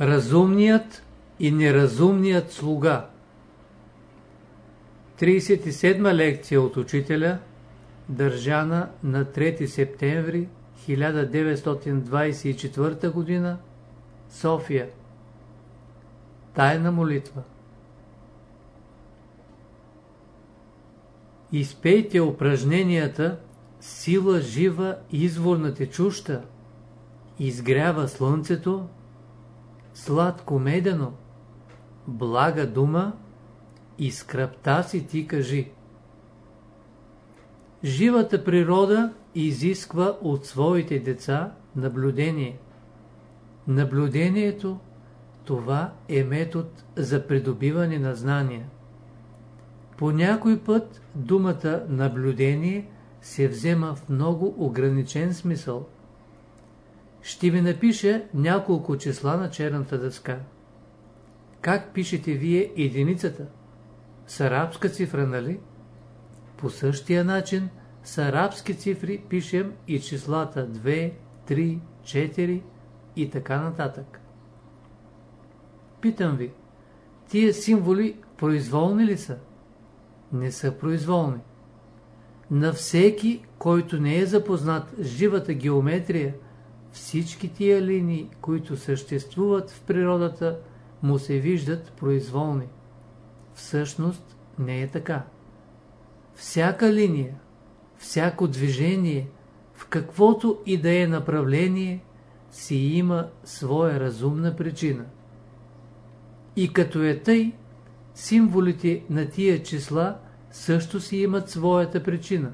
Разумният и неразумният слуга 37 лекция от учителя, държана на 3 септември 1924 г. София Тайна молитва Изпейте упражненията Сила жива извор на течуща Изгрява слънцето Сладко медено Блага дума И скръпта си ти кажи Живата природа изисква от своите деца наблюдение. Наблюдението това е метод за придобиване на знания. По някой път думата наблюдение се взема в много ограничен смисъл. Ще ви напиша няколко числа на черната дъска. Как пишете вие единицата? С арабска цифра, нали? По същия начин с арабски цифри пишем и числата 2, 3, 4 и така нататък. Питам ви, тия символи произволни ли са? Не са произволни. На всеки, който не е запознат с живата геометрия, всички тия линии, които съществуват в природата, му се виждат произволни. Всъщност не е така. Всяка линия, всяко движение, в каквото и да е направление, си има своя разумна причина. И като е тъй, символите на тия числа също си имат своята причина.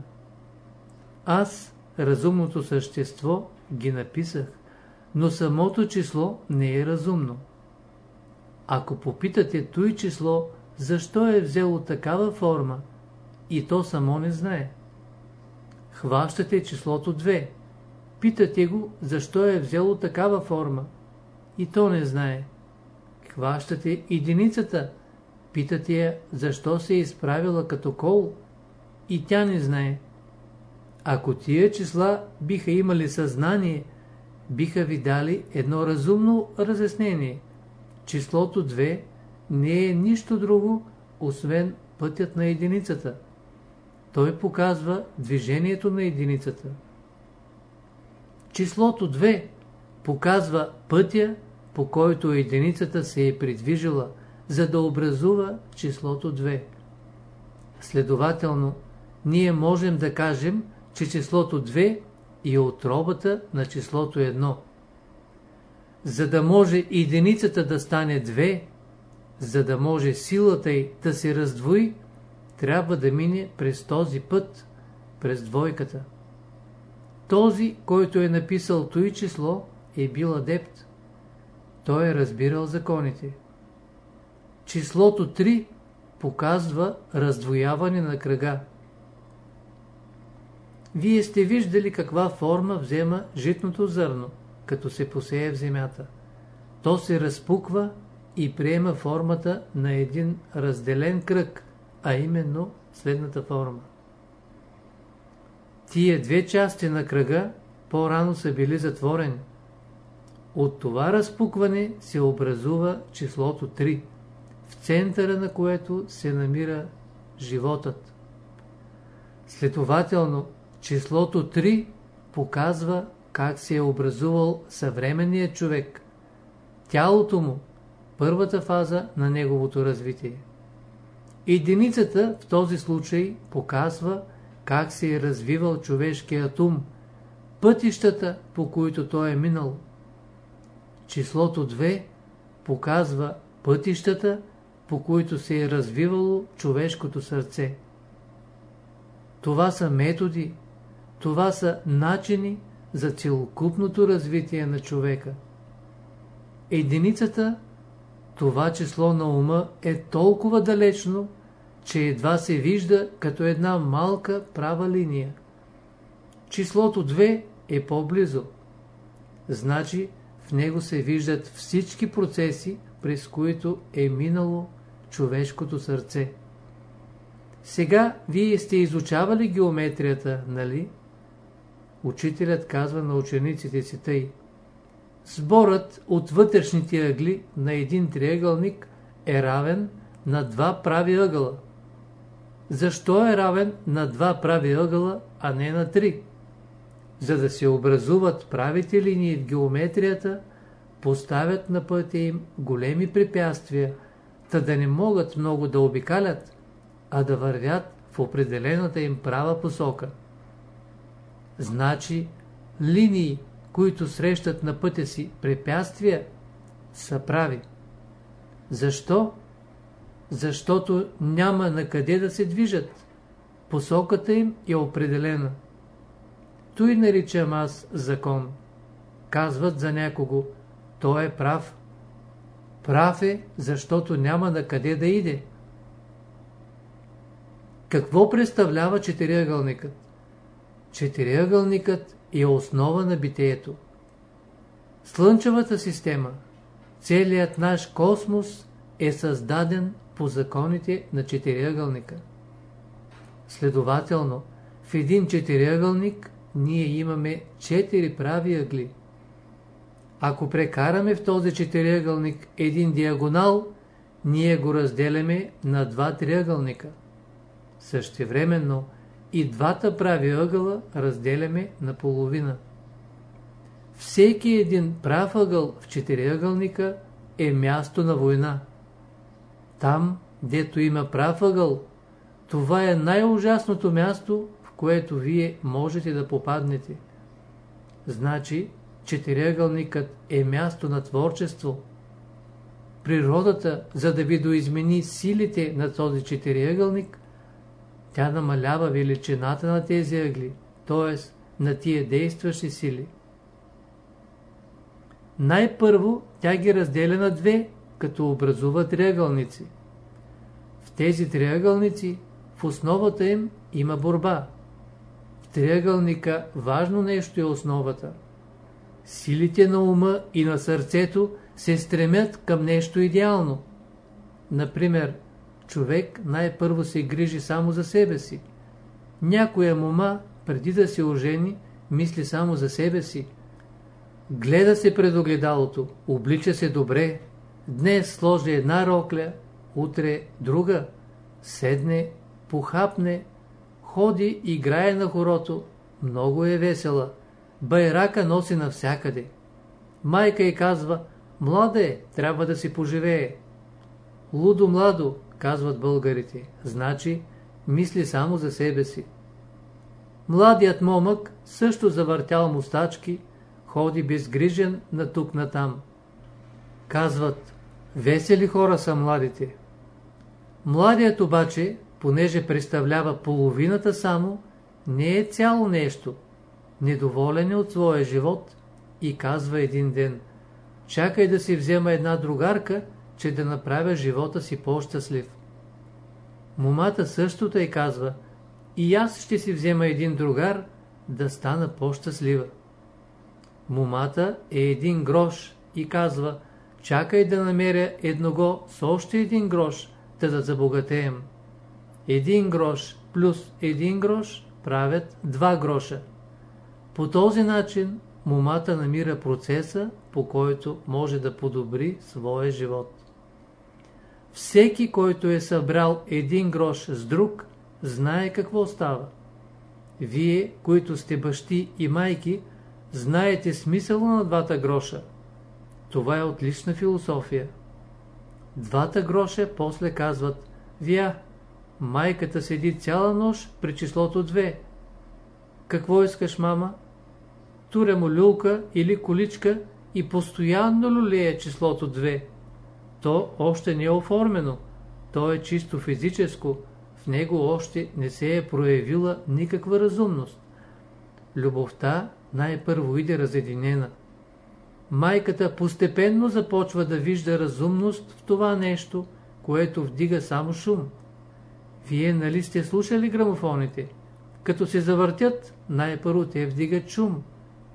Аз, разумното същество, ги написах, но самото число не е разумно. Ако попитате той число, защо е взело такава форма, и то само не знае. Хващате числото 2. Питате го, защо е взело такава форма, и то не знае. Хващате единицата, питате я, защо се е изправила като кол, и тя не знае. Ако тия числа биха имали съзнание, биха ви дали едно разумно разяснение. Числото 2 не е нищо друго, освен пътят на единицата. Той показва движението на единицата. Числото 2 показва пътя, по който единицата се е придвижила, за да образува числото 2. Следователно, ние можем да кажем, че числото 2 е отробата на числото 1. За да може единицата да стане 2, за да може силата й да се раздвои, трябва да мине през този път, през двойката. Този, който е написал той число, е бил адепт. Той е разбирал законите. Числото 3 показва раздвояване на кръга. Вие сте виждали каква форма взема житното зърно, като се посее в земята. То се разпуква и приема формата на един разделен кръг, а именно следната форма. Тия две части на кръга по-рано са били затворени. От това разпукване се образува числото 3, в центъра на което се намира животът. Следователно, числото 3 показва как се е образувал съвременният човек, тялото му, първата фаза на неговото развитие. Единицата в този случай показва как се е развивал човешкият ум, пътищата, по които той е минал. Числото 2 показва пътищата, по които се е развивало човешкото сърце. Това са методи, това са начини за целокупното развитие на човека. Единицата това число на ума е толкова далечно, че едва се вижда като една малка права линия. Числото 2 е по-близо. Значи в него се виждат всички процеси, през които е минало човешкото сърце. Сега вие сте изучавали геометрията, нали? Учителят казва на учениците си тъй. Сборът от вътрешните ъгли на един триъгълник е равен на два прави ъгъла. Защо е равен на два прави ъгъла, а не на три? За да се образуват правите линии в геометрията, поставят на пътя им големи препятствия, та да не могат много да обикалят, а да вървят в определената им права посока. Значи, линии, които срещат на пътя си препятствия, са прави. Защо? Защото няма на къде да се движат. Посоката им е определена. Той наричам аз закон. Казват за някого, той е прав. Прав е, защото няма на къде да иде. Какво представлява четириъгълникът? Четириъгълникът е основа на битието. Слънчевата система, целият наш космос е създаден по законите на четириъгълника. Следователно, в един четириъгълник ние имаме четири прави ъгли. Ако прекараме в този четириъгълник един диагонал, ние го разделяме на два триъгълника. Същевременно и двата прави ъгъла разделяме на половина. Всеки един прав ъгъл в четириъгълника е място на война. Там, дето има прав ъгъл, това е най-ужасното място, в което вие можете да попаднете. Значи, четириъгълникът е място на творчество. Природата, за да ви доизмени силите на този четириъгълник, тя намалява величината на тези ъгли, т.е. на тия действащи сили. Най-първо тя ги разделя на две, като образува триъгълници. В тези триъгълници, в основата им има борба. В триъгълника важно нещо е основата. Силите на ума и на сърцето се стремят към нещо идеално. Например, човек най-първо се грижи само за себе си. Някоя мома, преди да се ожени, мисли само за себе си. Гледа се пред огледалото, облича се добре. Днес сложи една рокля, утре друга. Седне, похапне, ходи, играе на хорото. Много е весела. Байрака носи навсякъде. Майка й казва, младе, трябва да си поживее. Лудо младо, казват българите. Значи, мисли само за себе си. Младият момък също завъртял мустачки, ходи безгрижен на тук на там. Казват, весели хора са младите. Младият обаче, понеже представлява половината само, не е цяло нещо. Недоволен е от своя живот и казва един ден, чакай да си взема една другарка, че да направя живота си по-щастлив. Момата също тъй казва, и аз ще си взема един другар, да стана по-щастлива. Момата е един грош и казва, чакай да намеря едного с още един грош, да да забогатеем. Един грош плюс един грош правят два гроша. По този начин момата намира процеса, по който може да подобри своя живот. Всеки, който е събрал един грош с друг, знае какво става. Вие, които сте бащи и майки, знаете смисъла на двата гроша. Това е отлична философия. Двата гроша после казват, вия, майката седи цяла нощ при числото 2. Какво искаш, мама? Туря му люлка или количка и постоянно люлея числото 2 то още не е оформено, то е чисто физическо, в него още не се е проявила никаква разумност. Любовта най-първо иде разединена. Майката постепенно започва да вижда разумност в това нещо, което вдига само шум. Вие нали сте слушали грамофоните? Като се завъртят, най-първо те вдигат шум.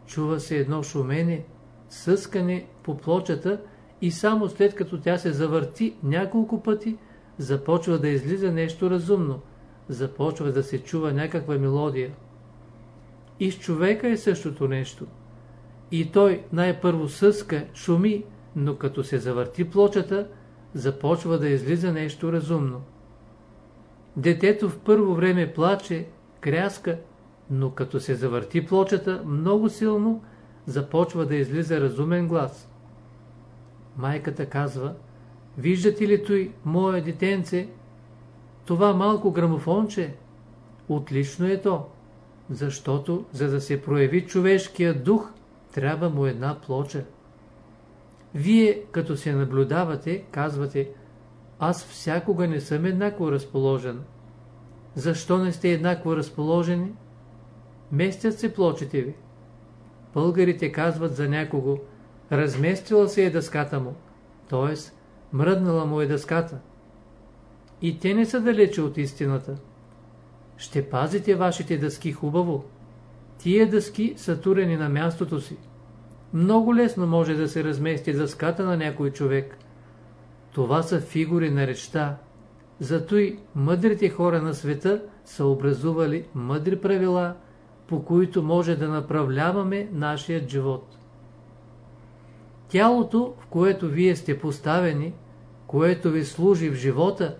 Чува се едно шумене, съскане по плочата и само след като тя се завърти няколко пъти, започва да излиза нещо разумно, започва да се чува някаква мелодия. И с човека е същото нещо. и той най-първо съска, шуми, но като се завърти плочата, започва да излиза нещо разумно. Детето в първо време плаче, кряска, но като се завърти плочата много силно, започва да излиза разумен глас. Майката казва, виждате ли той, мое детенце, това малко грамофонче? Отлично е то, защото за да се прояви човешкия дух, трябва му една плоча. Вие, като се наблюдавате, казвате, аз всякога не съм еднакво разположен. Защо не сте еднакво разположени? Местят се плочите ви. Българите казват за някого, разместила се е дъската му, т.е. мръднала му е дъската. И те не са далече от истината. Ще пазите вашите дъски хубаво. Тия дъски са турени на мястото си. Много лесно може да се размести дъската на някой човек. Това са фигури на речта. Зато и мъдрите хора на света са образували мъдри правила, по които може да направляваме нашия живот. Тялото, в което вие сте поставени, което ви служи в живота,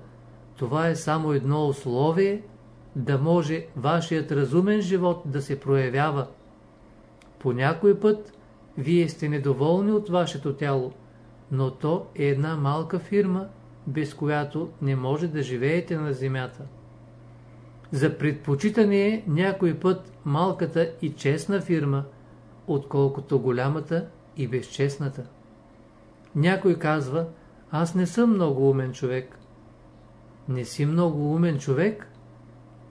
това е само едно условие, да може вашият разумен живот да се проявява. По някой път вие сте недоволни от вашето тяло, но то е една малка фирма, без която не може да живеете на земята. За предпочитане е някой път малката и честна фирма, отколкото голямата и безчестната. Някой казва, аз не съм много умен човек. Не си много умен човек?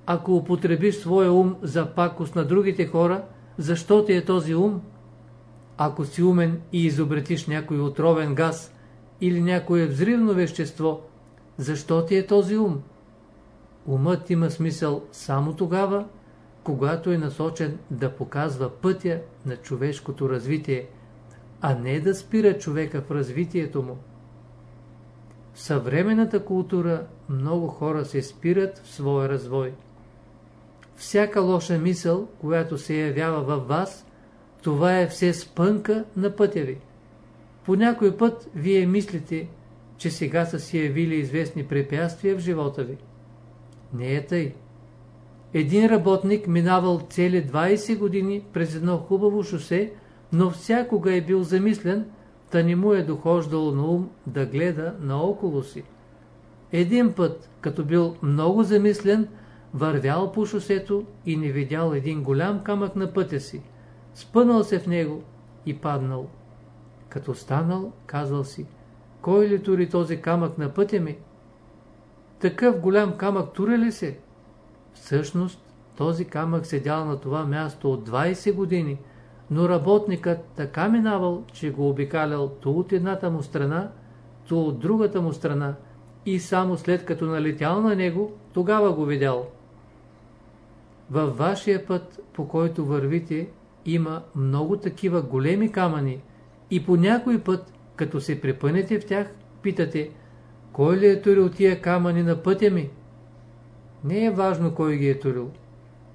Ако употребиш своя ум за пакост на другите хора, защо ти е този ум? Ако си умен и изобретиш някой отровен газ или някое взривно вещество, защо ти е този ум? Умът има смисъл само тогава, когато е насочен да показва пътя на човешкото развитие, а не да спира човека в развитието му. В съвременната култура много хора се спират в своя развой. Всяка лоша мисъл, която се явява във вас, това е все спънка на пътя ви. По някой път вие мислите, че сега са си явили известни препятствия в живота ви. Не е тъй. Един работник минавал цели 20 години през едно хубаво шосе, но всякога е бил замислен, та не му е дохождало на ум да гледа наоколо си. Един път, като бил много замислен, вървял по шосето и не видял един голям камък на пътя си. Спънал се в него и паднал. Като станал, казал си, кой ли тури този камък на пътя ми? Такъв голям камък тури ли се? Всъщност, този камък седял на това място от 20 години, но работникът така минавал, че го обикалял то от едната му страна, то от другата му страна и само след като налетял на него, тогава го видял. Във вашия път, по който вървите, има много такива големи камъни и по някой път, като се препънете в тях, питате, кой ли е турил тия камъни на пътя ми? Не е важно кой ги е турил.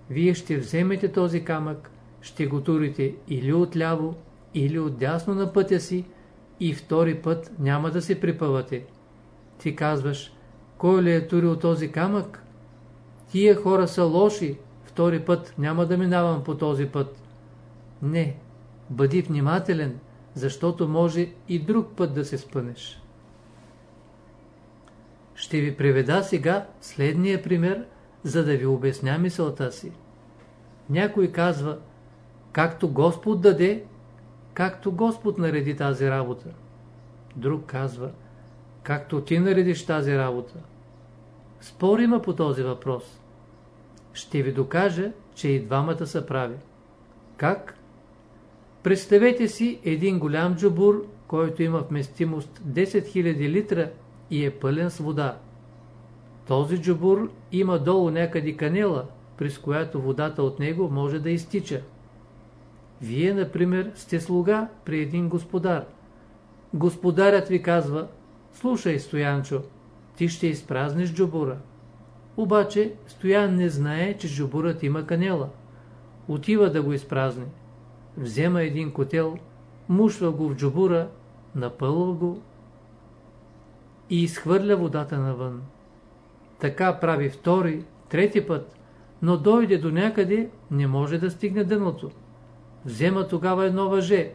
Вие ще вземете този камък, ще го турите или отляво, или отдясно на пътя си и втори път няма да се припъвате. Ти казваш, кой ли е турил този камък? Тия хора са лоши, втори път няма да минавам по този път. Не, бъди внимателен, защото може и друг път да се спънеш. Ще ви приведа сега следния пример, за да ви обясня мисълта си. Някой казва, както Господ даде, както Господ нареди тази работа. Друг казва, както ти наредиш тази работа. Спор има по този въпрос. Ще ви докажа, че и двамата са прави. Как? Представете си един голям джобур, който има вместимост 10 000 литра и е пълен с вода. Този джобур има долу някъде канела, през която водата от него може да изтича. Вие, например, сте слуга при един господар. Господарят ви казва, слушай, Стоянчо, ти ще изпразниш джобура. Обаче Стоян не знае, че джобурът има канела. Отива да го изпразни. взема един котел, мушва го в джобура, напълва го и изхвърля водата навън. Така прави втори, трети път, но дойде до някъде, не може да стигне дъното. Взема тогава едно въже,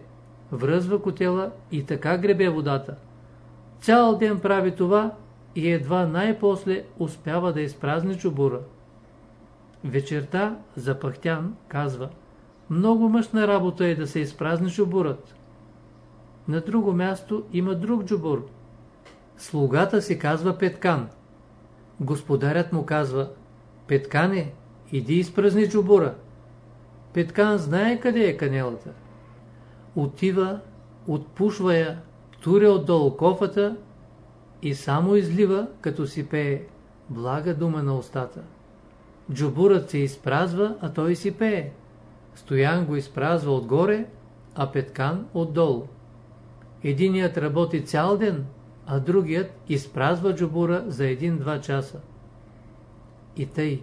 връзва котела и така гребе водата. Цял ден прави това и едва най-после успява да изпразни чубура. Вечерта запахтян казва Много мъжна работа е да се изпразни чубурът. На друго място има друг джубур. Слугата се казва Петкан. Господарят му казва Петкане, иди изпразни джубура. Петкан знае къде е канелата. Отива, отпушва я, туря отдолу кофата и само излива, като си пее блага дума на устата. Джубурът се изпразва, а той си пее. Стоян го изпразва отгоре, а Петкан отдолу. Единият работи цял ден, а другият изпразва джубура за един-два часа. И тъй,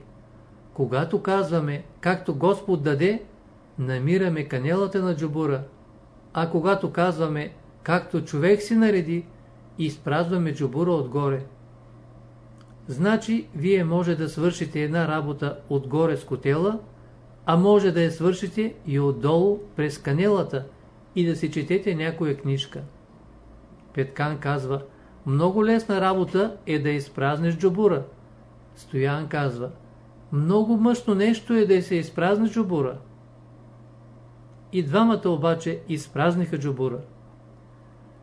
когато казваме, както Господ даде, намираме канелата на джубура, а когато казваме, както човек си нареди, изпразваме джубура отгоре. Значи, вие може да свършите една работа отгоре с котела, а може да я свършите и отдолу през канелата и да си четете някоя книжка. Петкан казва, много лесна работа е да изпразнеш джобура. Стоян казва, много мъжно нещо е да се изпразни джобура. И двамата обаче изпразниха джобура.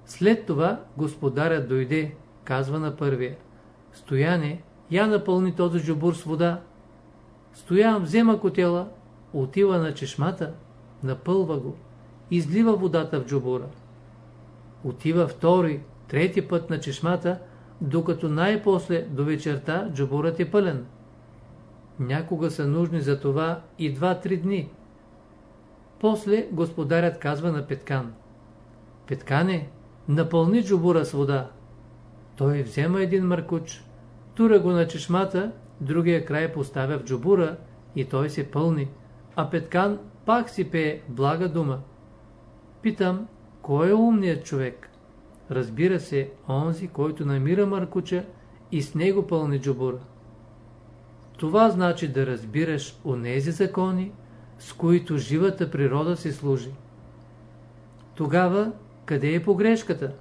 След това господарят дойде, казва на първия. Стояне, я напълни този джобур с вода. Стоян взема котела, отива на чешмата, напълва го, излива водата в джобура. Отива втори, трети път на чешмата, докато най-после до вечерта джобурът е пълен. Някога са нужни за това и два-три дни. После господарят казва на Петкан. Петкане, напълни джобура с вода. Той взема един мъркуч, тура го на чешмата, другия край поставя в джобура и той се пълни, а Петкан пак си пее блага дума. Питам, кой е умният човек? Разбира се, онзи, който намира мъркуча и с него пълни джобура. Това значи да разбираш онези закони, с които живата природа се служи. Тогава, къде е погрешката?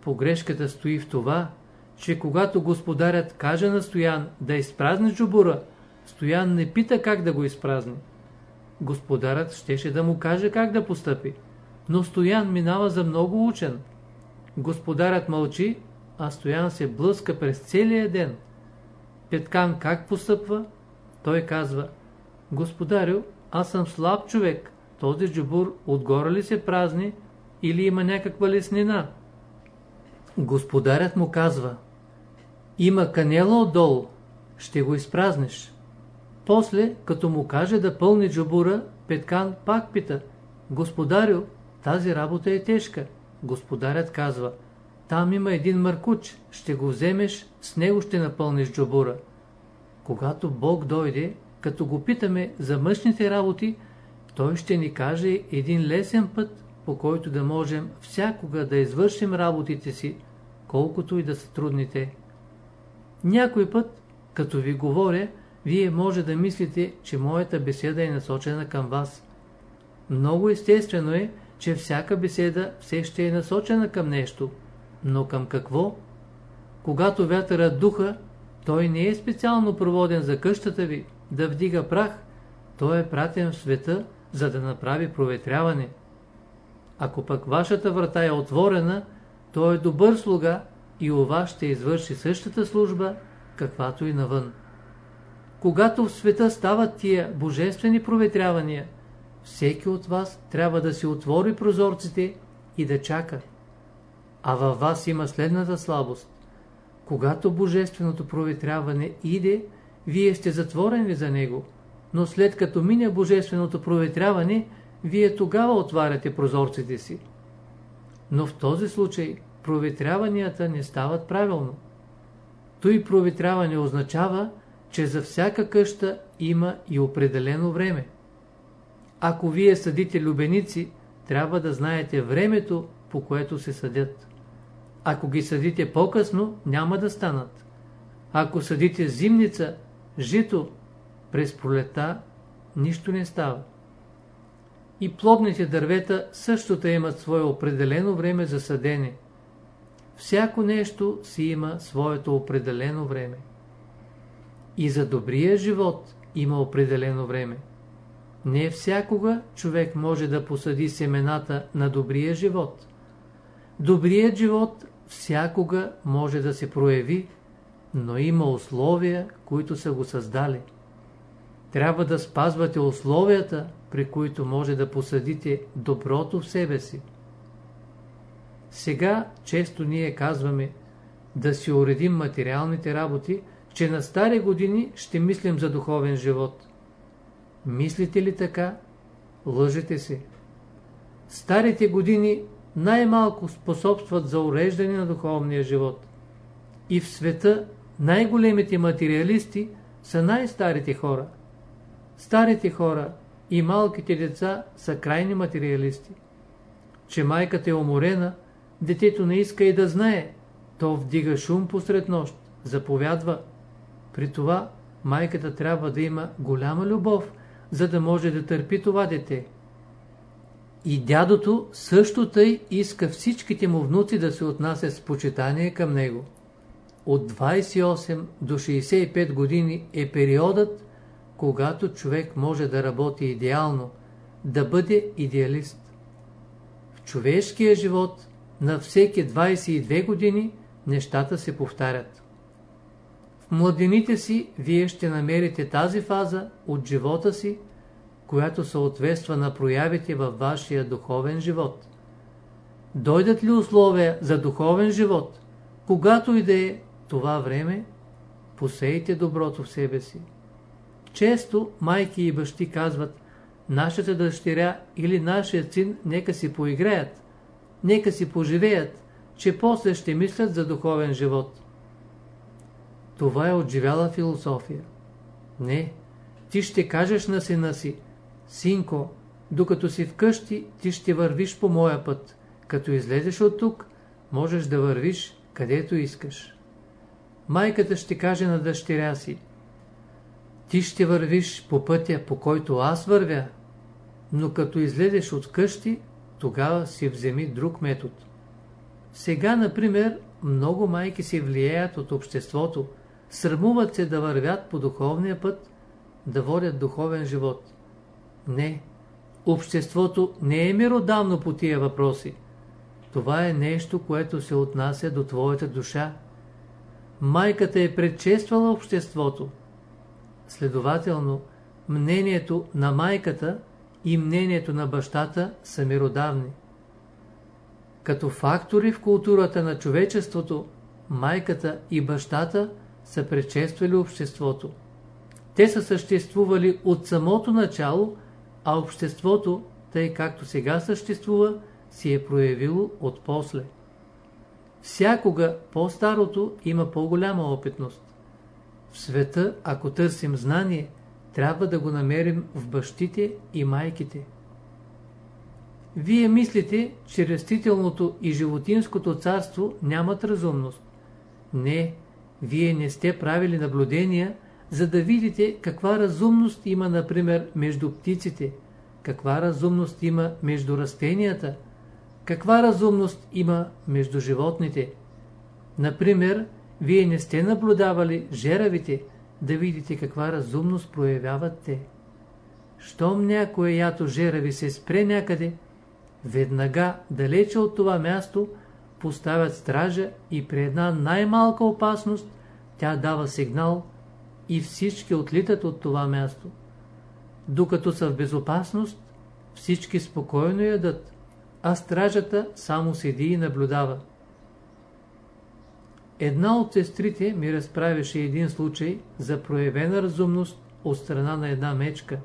Погрешката стои в това, че когато господарят каже на Стоян да изпразни джубура, Стоян не пита как да го изпразни. Господарят щеше да му каже как да постъпи, но Стоян минава за много учен. Господарят мълчи, а Стоян се блъска през целия ден. Петкан как постъпва? Той казва, Господарю, аз съм слаб човек, този джубур отгоре ли се празни или има някаква леснина? Господарят му казва, има канела отдолу, ще го изпразнеш. После, като му каже да пълни джобура, Петкан пак пита, Господарю, тази работа е тежка. Господарят казва, там има един мъркуч, ще го вземеш, с него ще напълниш джобура. Когато Бог дойде, като го питаме за мъжните работи, той ще ни каже един лесен път, по който да можем всякога да извършим работите си, колкото и да са трудните. Някой път, като ви говоря, вие може да мислите, че моята беседа е насочена към вас. Много естествено е, че всяка беседа все ще е насочена към нещо, но към какво? Когато вятърът духа, той не е специално проводен за къщата ви, да вдига прах, той е пратен в света, за да направи проветряване. Ако пък вашата врата е отворена, той е добър слуга и у вас ще извърши същата служба, каквато и навън. Когато в света стават тия божествени проветрявания, всеки от вас трябва да си отвори прозорците и да чака. А във вас има следната слабост. Когато божественото проветряване иде, вие сте затворени за него, но след като мине божественото проветряване, вие тогава отваряте прозорците си. Но в този случай проветряванията не стават правилно. Той проветряване означава, че за всяка къща има и определено време. Ако вие съдите любеници, трябва да знаете времето, по което се съдят. Ако ги съдите по-късно, няма да станат. Ако съдите зимница, жито, през пролета, нищо не става. И плодните дървета същото имат свое определено време за съдене. Всяко нещо си има своето определено време. И за добрия живот има определено време. Не всякога човек може да посади семената на добрия живот. Добрият живот всякога може да се прояви, но има условия, които са го създали. Трябва да спазвате условията, при които може да посадите доброто в себе си. Сега често ние казваме да си уредим материалните работи, че на стари години ще мислим за духовен живот. Мислите ли така? Лъжете се. Старите години най-малко способстват за уреждане на духовния живот. И в света най-големите материалисти са най-старите хора. Старите хора и малките деца са крайни материалисти. Че майката е уморена, детето не иска и да знае. То вдига шум посред нощ, заповядва. При това майката трябва да има голяма любов, за да може да търпи това дете. И дядото също тъй иска всичките му внуци да се отнасят с почитание към него. От 28 до 65 години е периодът, когато човек може да работи идеално, да бъде идеалист. В човешкия живот на всеки 22 години нещата се повтарят. В младените си вие ще намерите тази фаза от живота си, която съответства на проявите във вашия духовен живот. Дойдат ли условия за духовен живот, когато и да е това време, посейте доброто в себе си. Често майки и бащи казват, нашата дъщеря или нашия син нека си поиграят, нека си поживеят, че после ще мислят за духовен живот. Това е отживяла философия. Не, ти ще кажеш на сина си, синко, докато си вкъщи, ти ще вървиш по моя път. Като излезеш от тук, можеш да вървиш където искаш. Майката ще каже на дъщеря си, ти ще вървиш по пътя, по който аз вървя, но като излезеш от къщи, тогава си вземи друг метод. Сега, например, много майки се влияят от обществото, срамуват се да вървят по духовния път, да водят духовен живот. Не, обществото не е миродавно по тия въпроси. Това е нещо, което се отнася до твоята душа. Майката е предшествала обществото. Следователно, мнението на майката и мнението на бащата са миродавни. Като фактори в културата на човечеството, майката и бащата са предшествали обществото. Те са съществували от самото начало, а обществото, тъй както сега съществува, си е проявило от после. Всякога по-старото има по-голяма опитност. В света, ако търсим знание, трябва да го намерим в бащите и майките. Вие мислите, че растителното и животинското царство нямат разумност. Не, вие не сте правили наблюдения, за да видите каква разумност има, например, между птиците, каква разумност има между растенията, каква разумност има между животните. Например, вие не сте наблюдавали жеравите, да видите каква разумност проявяват те. Щом някое ято жерави се спре някъде, веднага, далече от това място, поставят стража и при една най-малка опасност, тя дава сигнал и всички отлитат от това място. Докато са в безопасност, всички спокойно ядат, а стражата само седи и наблюдава. Една от сестрите ми разправяше един случай за проявена разумност от страна на една мечка.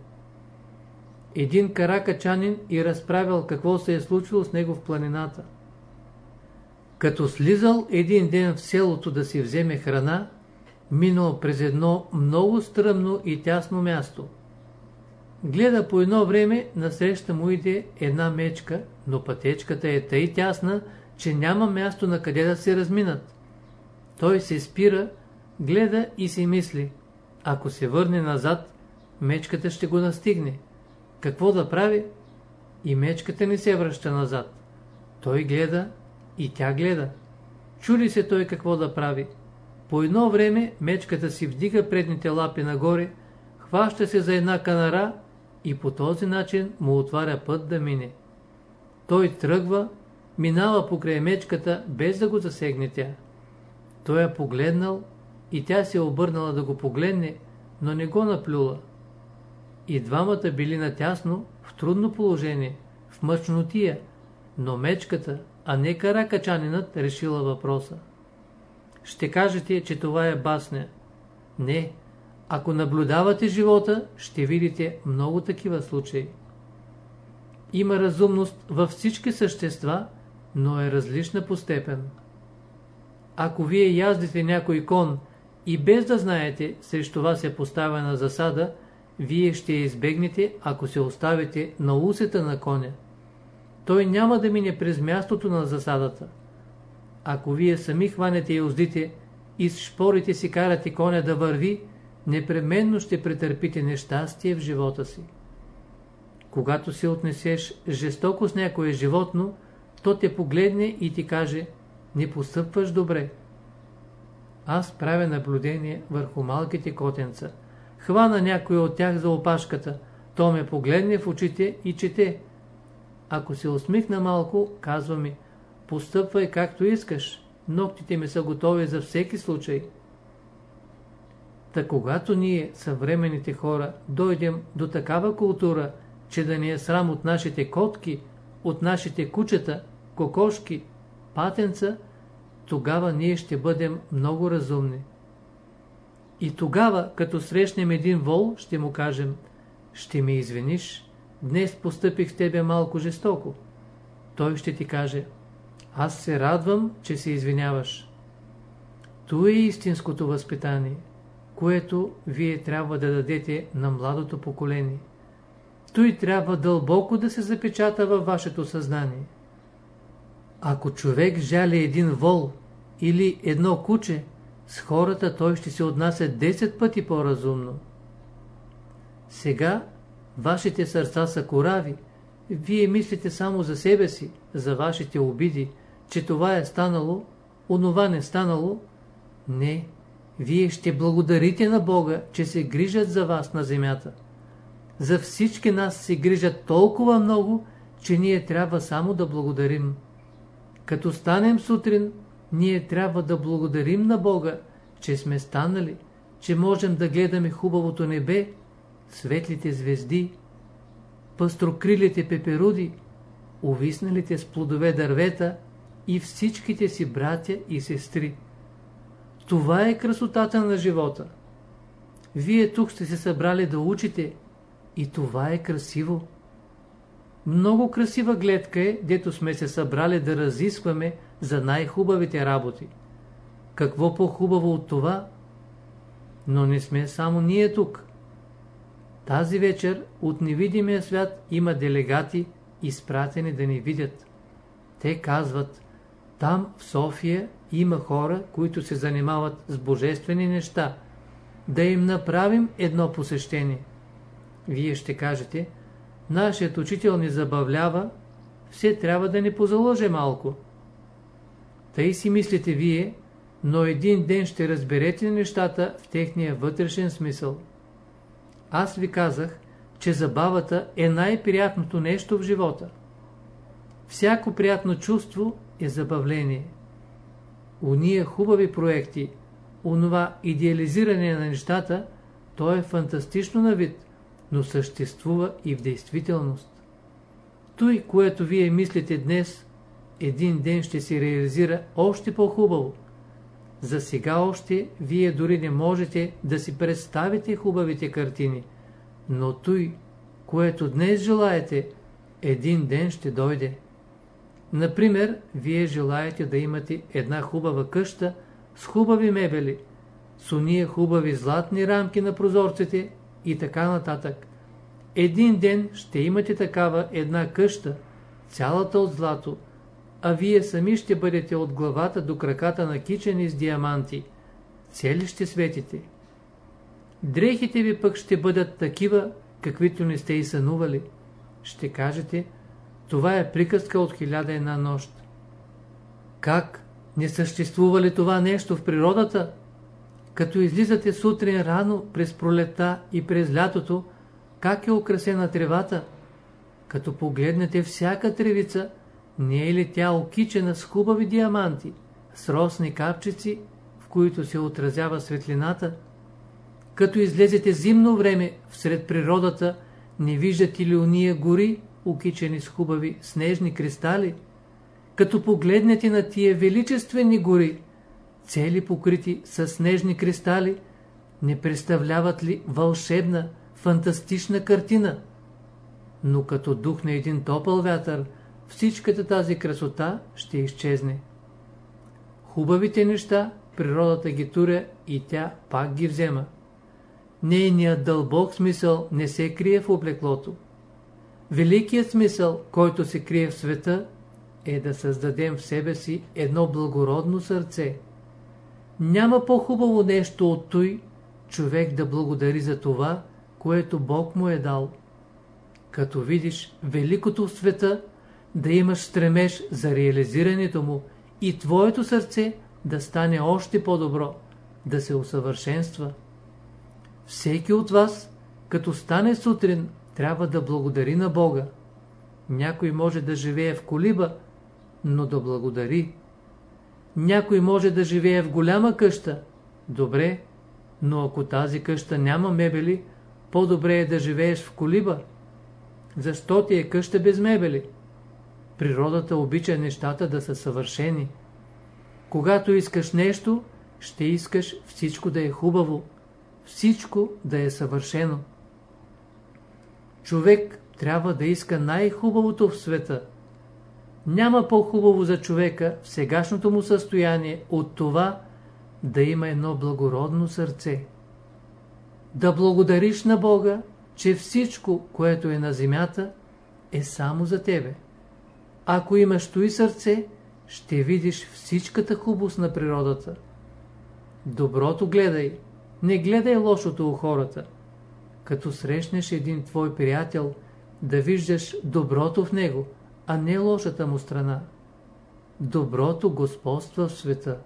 Един каракачанин и разправил какво се е случило с него в планината. Като слизал един ден в селото да си вземе храна, минал през едно много стръмно и тясно място. Гледа по едно време, насреща му иде една мечка, но пътечката е тъй тясна, че няма място на къде да се разминат. Той се спира, гледа и си мисли, ако се върне назад, мечката ще го настигне. Какво да прави? И мечката не се връща назад. Той гледа и тя гледа. Чули се той какво да прави. По едно време мечката си вдига предните лапи нагоре, хваща се за една канара и по този начин му отваря път да мине. Той тръгва, минава покрай мечката, без да го засегне тя. Той е погледнал и тя се е обърнала да го погледне, но не го наплюла. И двамата били натясно, в трудно положение, в мъчнотия, но мечката, а не каракачанинът решила въпроса. Ще кажете, че това е басня. Не, ако наблюдавате живота, ще видите много такива случаи. Има разумност във всички същества, но е различна по степен. Ако вие яздите някой кон и без да знаете срещу вас е поставена засада, вие ще я избегнете, ако се оставите на усета на коня. Той няма да мине през мястото на засадата. Ако вие сами хванете юздите и с шпорите си карате коня да върви, непременно ще претърпите нещастие в живота си. Когато се отнесеш жестоко с някое животно, то те погледне и ти каже «Не постъпваш добре». Аз правя наблюдение върху малките котенца. Хвана някой от тях за опашката. То ме погледне в очите и чете. Ако се усмихна малко, казва ми «Постъпвай както искаш. Ногтите ми са готови за всеки случай». Та когато ние, съвременните хора, дойдем до такава култура, че да ни е срам от нашите котки, от нашите кучета, кокошки, патенца, тогава ние ще бъдем много разумни. И тогава, като срещнем един вол, ще му кажем, ще ми извиниш, днес постъпих с тебе малко жестоко. Той ще ти каже, аз се радвам, че се извиняваш. То е истинското възпитание което вие трябва да дадете на младото поколение. Той трябва дълбоко да се запечата във вашето съзнание. Ако човек жали един вол или едно куче, с хората той ще се отнася 10 пъти по-разумно. Сега вашите сърца са корави, вие мислите само за себе си, за вашите обиди, че това е станало, онова не станало. Не, вие ще благодарите на Бога, че се грижат за вас на земята. За всички нас се грижат толкова много, че ние трябва само да благодарим. Като станем сутрин, ние трябва да благодарим на Бога, че сме станали, че можем да гледаме хубавото небе, светлите звезди, пъстрокрилите пеперуди, увисналите с плодове дървета и всичките си братя и сестри. Това е красотата на живота. Вие тук сте се събрали да учите и това е красиво. Много красива гледка е, дето сме се събрали да разискваме за най-хубавите работи. Какво по-хубаво от това? Но не сме само ние тук. Тази вечер от невидимия свят има делегати, изпратени да ни видят. Те казват, там в София има хора, които се занимават с божествени неща. Да им направим едно посещение. Вие ще кажете, нашият учител ни забавлява, все трябва да ни позалъже малко. Тъй си мислите вие, но един ден ще разберете нещата в техния вътрешен смисъл. Аз ви казах, че забавата е най-приятното нещо в живота. Всяко приятно чувство е забавление уния хубави проекти, онова идеализиране на нещата, то е фантастично на вид, но съществува и в действителност. Той, което вие мислите днес, един ден ще се реализира още по-хубаво. За сега още вие дори не можете да си представите хубавите картини, но той, което днес желаете, един ден ще дойде. Например, вие желаете да имате една хубава къща с хубави мебели, с уния хубави златни рамки на прозорците и така нататък. Един ден ще имате такава една къща, цялата от злато, а вие сами ще бъдете от главата до краката на кичени с диаманти. Цели ще светите. Дрехите ви пък ще бъдат такива, каквито не сте и сънували. Ще кажете, това е приказка от хиляда една нощ. Как? Не съществува ли това нещо в природата? Като излизате сутрин рано през пролета и през лятото, как е украсена тревата? Като погледнете всяка тревица, не е ли тя окичена с хубави диаманти, с росни капчици, в които се отразява светлината? Като излезете зимно време всред природата, не виждате ли уния гори, окичени с хубави снежни кристали? Като погледнете на тия величествени гори, цели покрити с снежни кристали, не представляват ли вълшебна, фантастична картина? Но като духне един топъл вятър, всичката тази красота ще изчезне. Хубавите неща природата ги туря и тя пак ги взема. Нейният дълбок смисъл не се крие в облеклото. Великият смисъл, който се крие в света, е да създадем в себе си едно благородно сърце. Няма по-хубаво нещо от той, човек да благодари за това, което Бог му е дал. Като видиш великото в света, да имаш стремеж за реализирането му и твоето сърце да стане още по-добро, да се усъвършенства. Всеки от вас, като стане сутрин, трябва да благодари на Бога. Някой може да живее в колиба, но да благодари. Някой може да живее в голяма къща. Добре, но ако тази къща няма мебели, по-добре е да живееш в колиба. Защо ти е къща без мебели? Природата обича нещата да са съвършени. Когато искаш нещо, ще искаш всичко да е хубаво, всичко да е съвършено. Човек трябва да иска най-хубавото в света. Няма по-хубаво за човека в сегашното му състояние от това да има едно благородно сърце. Да благодариш на Бога, че всичко, което е на земята, е само за тебе. Ако имаш той сърце, ще видиш всичката хубост на природата. Доброто гледай, не гледай лошото у хората. Като срещнеш един твой приятел, да виждаш доброто в него, а не лошата му страна. Доброто господства в света.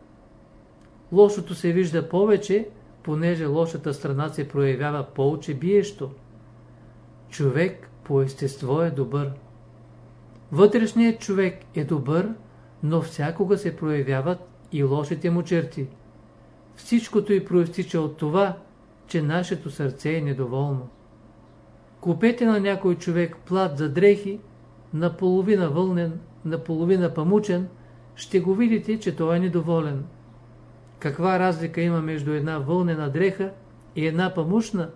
Лошото се вижда повече, понеже лошата страна се проявява по-очебиещо. Човек по естество е добър. Вътрешният човек е добър, но всякога се проявяват и лошите му черти. Всичкото и проистича от това, че нашето сърце е недоволно. Купете на някой човек плат за дрехи, наполовина вълнен, наполовина памучен, ще го видите, че той е недоволен. Каква разлика има между една вълнена дреха и една памушна?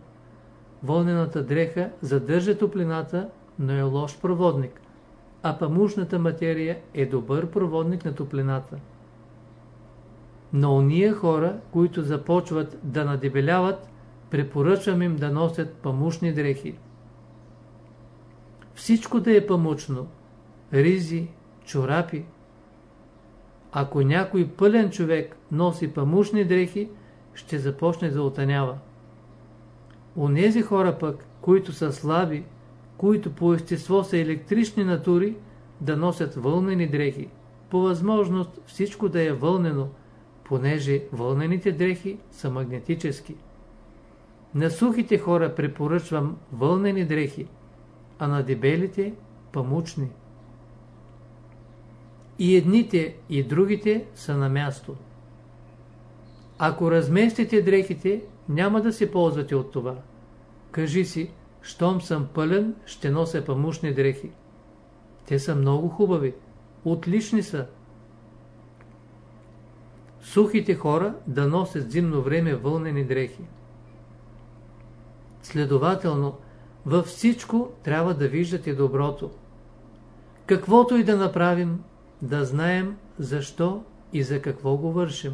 Вълнената дреха задържа топлината, но е лош проводник а памушната материя е добър проводник на топлината. Но уния хора, които започват да надебеляват, препоръчвам им да носят памушни дрехи. Всичко да е памучно, ризи, чорапи. Ако някой пълен човек носи памушни дрехи, ще започне да отънява. Онези хора пък, които са слаби, които по естество са електрични натури, да носят вълнени дрехи. По възможност всичко да е вълнено, понеже вълнените дрехи са магнетически. На сухите хора препоръчвам вълнени дрехи, а на дебелите – памучни. И едните и другите са на място. Ако разместите дрехите, няма да се ползвате от това. Кажи си – щом съм пълен, ще нося памушни дрехи. Те са много хубави, отлични са. Сухите хора да носят зимно време вълнени дрехи. Следователно, във всичко трябва да виждате доброто. Каквото и да направим, да знаем защо и за какво го вършим.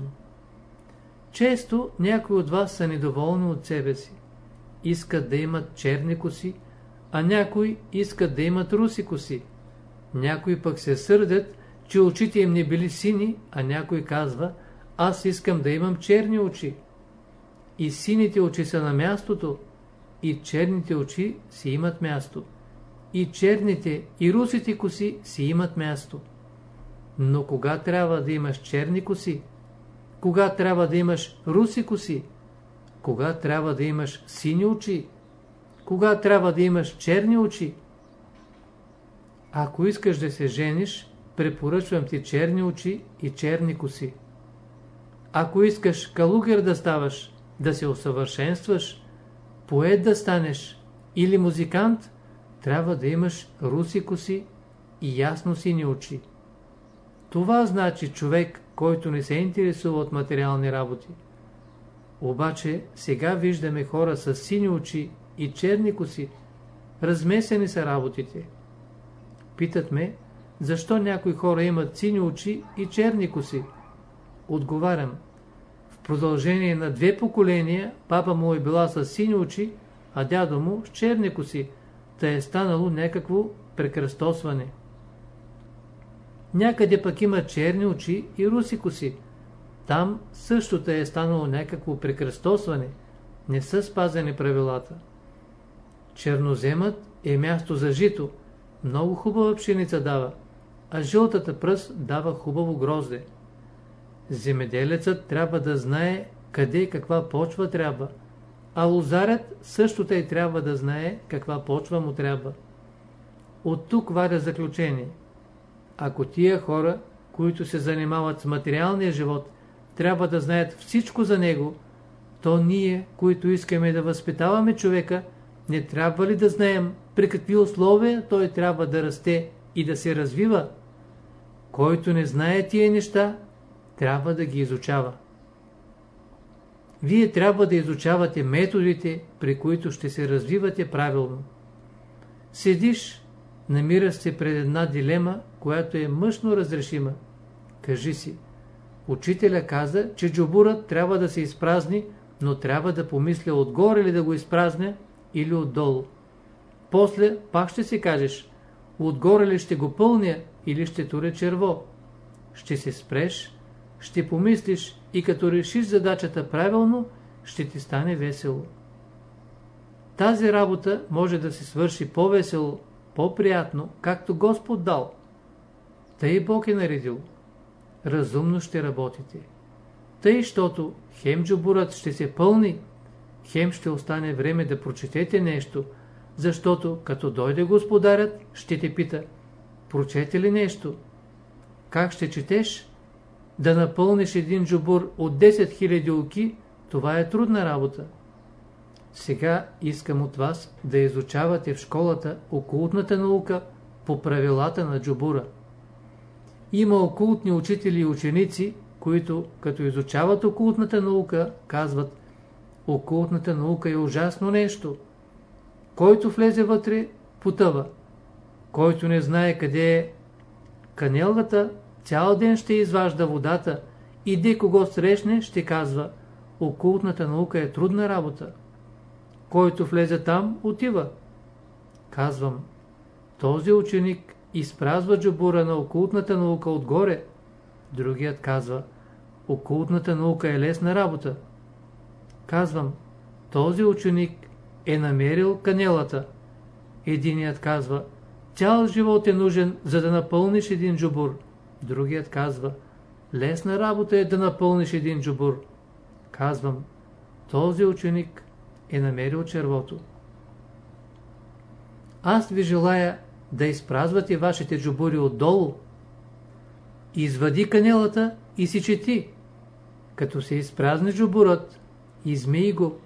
Често някои от вас са недоволни от себе си искат да имат черни коси, а някои искат да имат руси коси. Някои пък се сърдят, че очите им не били сини, а някой казва, аз искам да имам черни очи. И сините очи са на мястото, и черните очи си имат място. И черните, и русите коси си имат място. Но кога трябва да имаш черни коси? Кога трябва да имаш руси коси? Кога трябва да имаш сини очи? Кога трябва да имаш черни очи? Ако искаш да се жениш, препоръчвам ти черни очи и черни коси. Ако искаш калугер да ставаш, да се усъвършенстваш, поет да станеш или музикант, трябва да имаш руси коси и ясно сини очи. Това значи човек, който не се интересува от материални работи. Обаче сега виждаме хора с сини очи и черни коси. Размесени са работите. Питат ме, защо някои хора имат сини очи и черни коси? Отговарям, продължение на две поколения папа му е била с сини очи, а дядо му с черни коси, та е станало някакво прекръстосване. Някъде пък има черни очи и руси коси. Там същото е станало някакво прекръстосване. Не са спазени правилата. Черноземът е място за жито. Много хубава пшеница дава, а жълтата пръст дава хубаво грозде. Земеделецът трябва да знае къде и каква почва трябва, а лозарят също тъй трябва да знае каква почва му трябва. От тук варя заключение – ако тия хора, които се занимават с материалния живот, трябва да знаят всичко за него, то ние, които искаме да възпитаваме човека, не трябва ли да знаем при какви условия той трябва да расте и да се развива? Който не знае тия неща, трябва да ги изучава. Вие трябва да изучавате методите, при които ще се развивате правилно. Седиш, намираш се пред една дилема която е мъжно разрешима. Кажи си, учителя каза, че джобурът трябва да се изпразни, но трябва да помисля отгоре ли да го изпразня или отдолу. После пак ще си кажеш, отгоре ли ще го пълня или ще туре черво. Ще се спреш, ще помислиш и като решиш задачата правилно, ще ти стане весело. Тази работа може да се свърши по-весело, по-приятно, както Господ дал. Тъй Бог е наредил. Разумно ще работите. Тъй, щото хем джобурът ще се пълни, хем ще остане време да прочетете нещо, защото като дойде господарят, ще те пита, прочете ли нещо? Как ще четеш? Да напълниш един джобур от 10 000 оки, това е трудна работа. Сега искам от вас да изучавате в школата окултната наука по правилата на джобура. Има окултни учители и ученици, които, като изучават окултната наука, казват Окултната наука е ужасно нещо. Който влезе вътре, потъва. Който не знае къде е канелата, цял ден ще изважда водата и де кого срещне, ще казва Окултната наука е трудна работа. Който влезе там, отива. Казвам, този ученик изпразва джобура на окултната наука отгоре. Другият казва, окултната наука е лесна работа. Казвам, този ученик е намерил канелата. Единият казва, цял живот е нужен, за да напълниш един джобур. Другият казва, лесна работа е да напълниш един джобур. Казвам, този ученик е намерил червото. Аз ви желая да изпразвате вашите джубури отдолу. Извади канелата и си чети. Като се изпразни джубурът, измий го,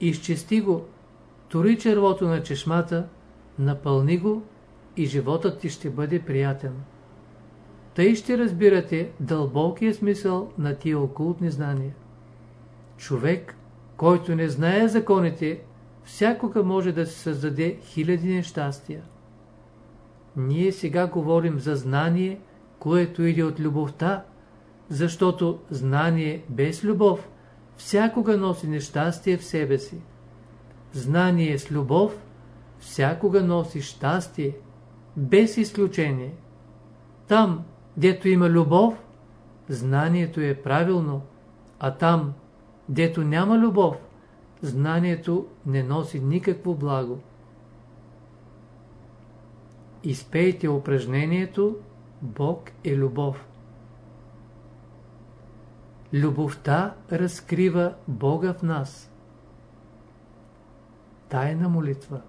изчисти го, тори червото на чешмата, напълни го и животът ти ще бъде приятен. Тъй ще разбирате дълбокия смисъл на тия окултни знания. Човек, който не знае законите, всякога може да се създаде хиляди нещастия. Ние сега говорим за знание, което иде от любовта, защото знание без любов всякога носи нещастие в себе си. Знание с любов всякога носи щастие, без изключение. Там, дето има любов, знанието е правилно, а там, дето няма любов, знанието не носи никакво благо. Изпейте упражнението Бог е любов. Любовта разкрива Бога в нас. Тайна молитва